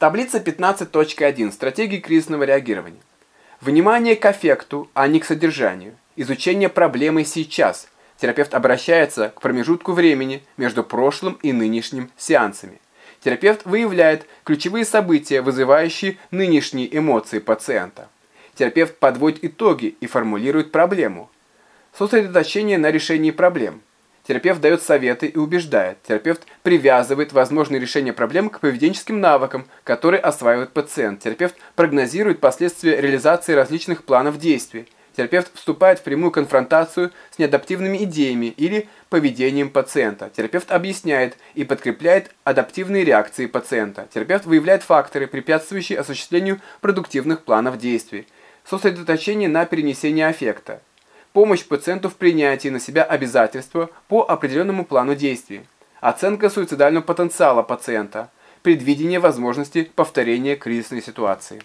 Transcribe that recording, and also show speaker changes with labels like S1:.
S1: Таблица 15.1. Стратегии кризисного реагирования. Внимание к аффекту, а не к содержанию. Изучение проблемы сейчас. Терапевт обращается к промежутку времени между прошлым и нынешним сеансами. Терапевт выявляет ключевые события, вызывающие нынешние эмоции пациента. Терапевт подводит итоги и формулирует проблему. Сосредоточение на решении проблем. Терапевт дает советы и убеждает. Терапевт привязывает возможные решения проблем к поведенческим навыкам, которые осваивает пациент. Терапевт прогнозирует последствия реализации различных планов действий. Терапевт вступает в прямую конфронтацию с неадаптивными идеями или поведением пациента. Терапевт объясняет и подкрепляет адаптивные реакции пациента. Терапевт выявляет факторы, препятствующие осуществлению продуктивных планов действий. Сосредоточение на перенесении аффекта помощь пациенту в принятии на себя обязательства по определенному плану действий, оценка суицидального потенциала пациента, предвидение возможности повторения кризисной ситуации.